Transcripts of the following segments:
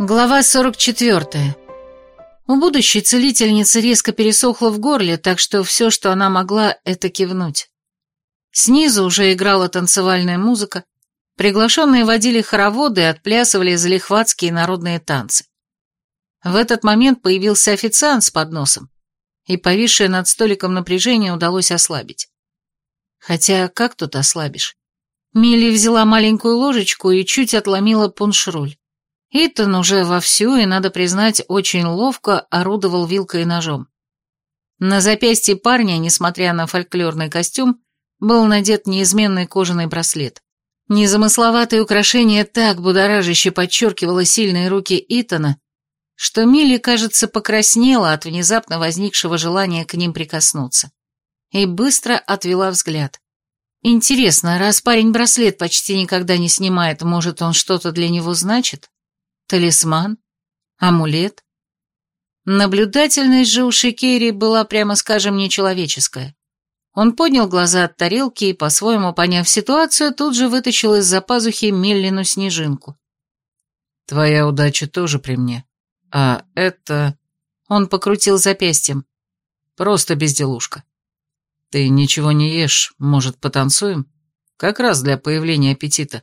Глава 44. У будущей целительницы резко пересохло в горле, так что все, что она могла, это кивнуть. Снизу уже играла танцевальная музыка, приглашенные водили хороводы и отплясывали залихватские народные танцы. В этот момент появился официант с подносом, и повисшее над столиком напряжение удалось ослабить. Хотя как тут ослабишь? Милли взяла маленькую ложечку и чуть отломила пуншруль. Итан уже вовсю и, надо признать, очень ловко орудовал вилкой и ножом. На запястье парня, несмотря на фольклорный костюм, был надет неизменный кожаный браслет. Незамысловатое украшение так будоражаще подчеркивало сильные руки Итана, что Милли, кажется, покраснела от внезапно возникшего желания к ним прикоснуться. И быстро отвела взгляд. Интересно, раз парень браслет почти никогда не снимает, может, он что-то для него значит? Талисман? Амулет? Наблюдательность же у Шикери была, прямо скажем, нечеловеческая. Он поднял глаза от тарелки и, по-своему поняв ситуацию, тут же вытащил из-за пазухи Миллину снежинку. «Твоя удача тоже при мне. А это...» Он покрутил запястьем. «Просто безделушка. Ты ничего не ешь, может, потанцуем? Как раз для появления аппетита».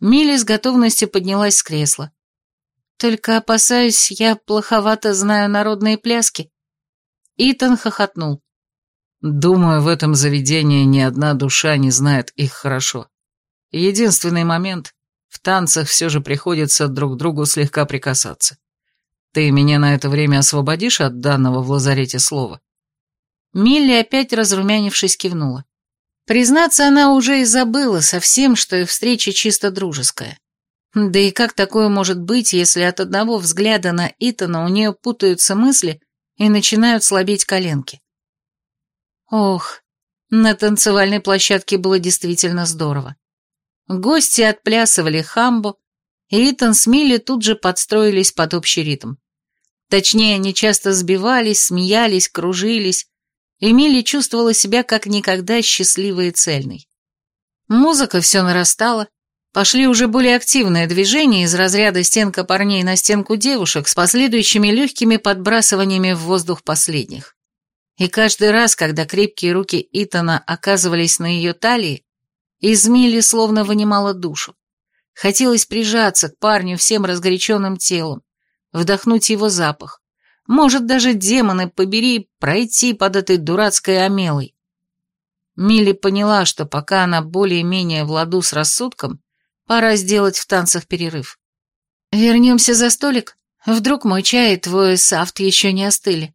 Милли с готовностью поднялась с кресла. Только опасаюсь, я плоховато знаю народные пляски. Итан хохотнул. Думаю, в этом заведении ни одна душа не знает их хорошо. Единственный момент, в танцах все же приходится друг другу слегка прикасаться. Ты меня на это время освободишь от данного в лазарете слова? Милли опять разрумянившись кивнула. Признаться, она уже и забыла совсем, что их встреча чисто дружеская. Да и как такое может быть, если от одного взгляда на Итана у нее путаются мысли и начинают слабеть коленки? Ох, на танцевальной площадке было действительно здорово. Гости отплясывали хамбу, и Итан с Милли тут же подстроились под общий ритм. Точнее, они часто сбивались, смеялись, кружились, и Милли чувствовала себя как никогда счастливой и цельной. Музыка все нарастала, Пошли уже более активные движения из разряда стенка парней на стенку девушек с последующими легкими подбрасываниями в воздух последних. И каждый раз, когда крепкие руки Итана оказывались на ее талии, из Милли словно вынимала душу. Хотелось прижаться к парню всем разгоряченным телом, вдохнуть его запах. Может, даже демоны побери пройти под этой дурацкой омелой. Милли поняла, что пока она более-менее в ладу с рассудком, Пора сделать в танцах перерыв. Вернемся за столик. Вдруг мой чай и твой сафт еще не остыли.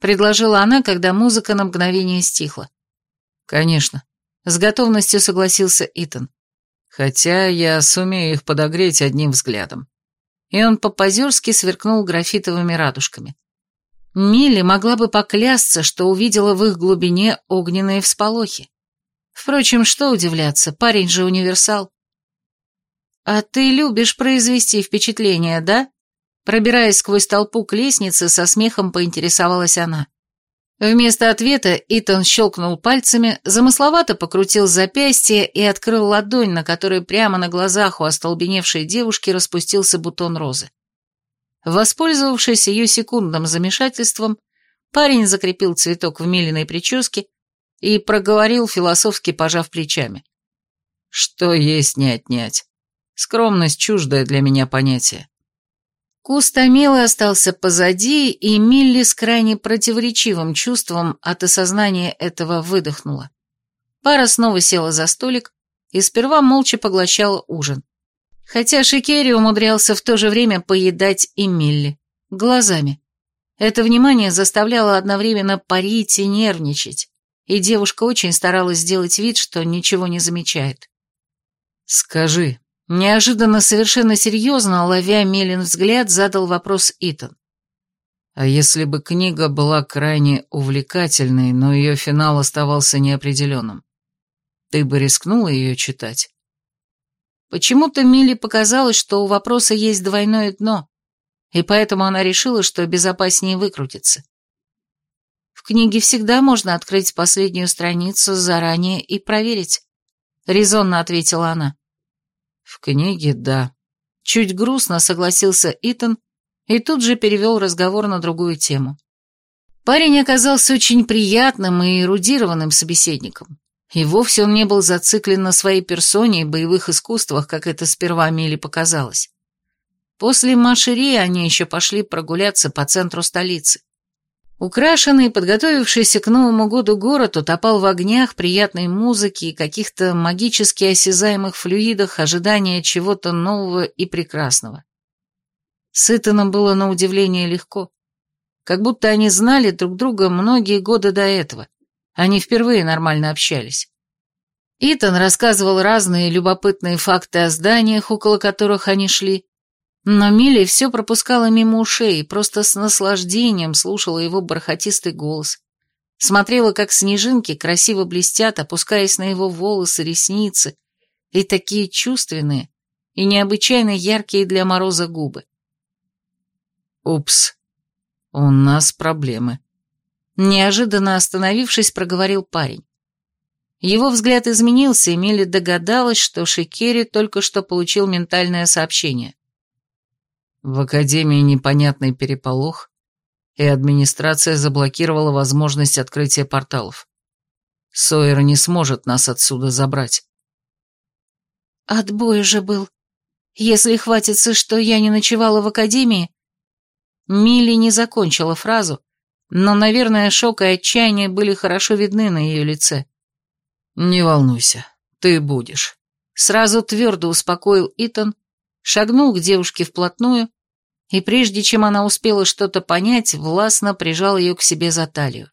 Предложила она, когда музыка на мгновение стихла. Конечно. С готовностью согласился Итан. Хотя я сумею их подогреть одним взглядом. И он по-позерски сверкнул графитовыми радужками. Милли могла бы поклясться, что увидела в их глубине огненные всполохи. Впрочем, что удивляться, парень же универсал. «А ты любишь произвести впечатление, да?» Пробираясь сквозь толпу к лестнице, со смехом поинтересовалась она. Вместо ответа Итан щелкнул пальцами, замысловато покрутил запястье и открыл ладонь, на которой прямо на глазах у остолбеневшей девушки распустился бутон розы. Воспользовавшись ее секундным замешательством, парень закрепил цветок в миленной прическе и проговорил, философски пожав плечами. «Что есть не отнять. Скромность чуждое для меня понятие. Куст Амелы остался позади, и Милли с крайне противоречивым чувством от осознания этого выдохнула. Пара снова села за столик и сперва молча поглощала ужин. Хотя Шикери умудрялся в то же время поедать и Милли. Глазами. Это внимание заставляло одновременно парить и нервничать, и девушка очень старалась сделать вид, что ничего не замечает. «Скажи, Неожиданно совершенно серьезно, ловя Мелин взгляд, задал вопрос Итан. А если бы книга была крайне увлекательной, но ее финал оставался неопределенным, ты бы рискнула ее читать? Почему-то Милли показалось, что у вопроса есть двойное дно, и поэтому она решила, что безопаснее выкрутиться. В книге всегда можно открыть последнюю страницу заранее и проверить, резонно ответила она. В книге, да. Чуть грустно согласился Итан и тут же перевел разговор на другую тему. Парень оказался очень приятным и эрудированным собеседником. И вовсе он не был зациклен на своей персоне и боевых искусствах, как это сперва Миле показалось. После Машери они еще пошли прогуляться по центру столицы. Украшенный подготовившийся к Новому году город утопал в огнях, приятной музыки и каких-то магически осязаемых флюидах ожидания чего-то нового и прекрасного. С Итаном было на удивление легко. Как будто они знали друг друга многие годы до этого. Они впервые нормально общались. Итан рассказывал разные любопытные факты о зданиях, около которых они шли, но Милли все пропускала мимо ушей просто с наслаждением слушала его бархатистый голос. Смотрела, как снежинки красиво блестят, опускаясь на его волосы, ресницы, и такие чувственные и необычайно яркие для мороза губы. «Упс, у нас проблемы», — неожиданно остановившись, проговорил парень. Его взгляд изменился, и Милли догадалась, что Шикери только что получил ментальное сообщение. В академии непонятный переполох, и администрация заблокировала возможность открытия порталов. Сойер не сможет нас отсюда забрать. Отбой же был. Если хватится, что я не ночевала в академии... Милли не закончила фразу, но, наверное, шок и отчаяние были хорошо видны на ее лице. «Не волнуйся, ты будешь», — сразу твердо успокоил Итан, шагнул к девушке вплотную и, прежде чем она успела что-то понять, властно прижал ее к себе за талию.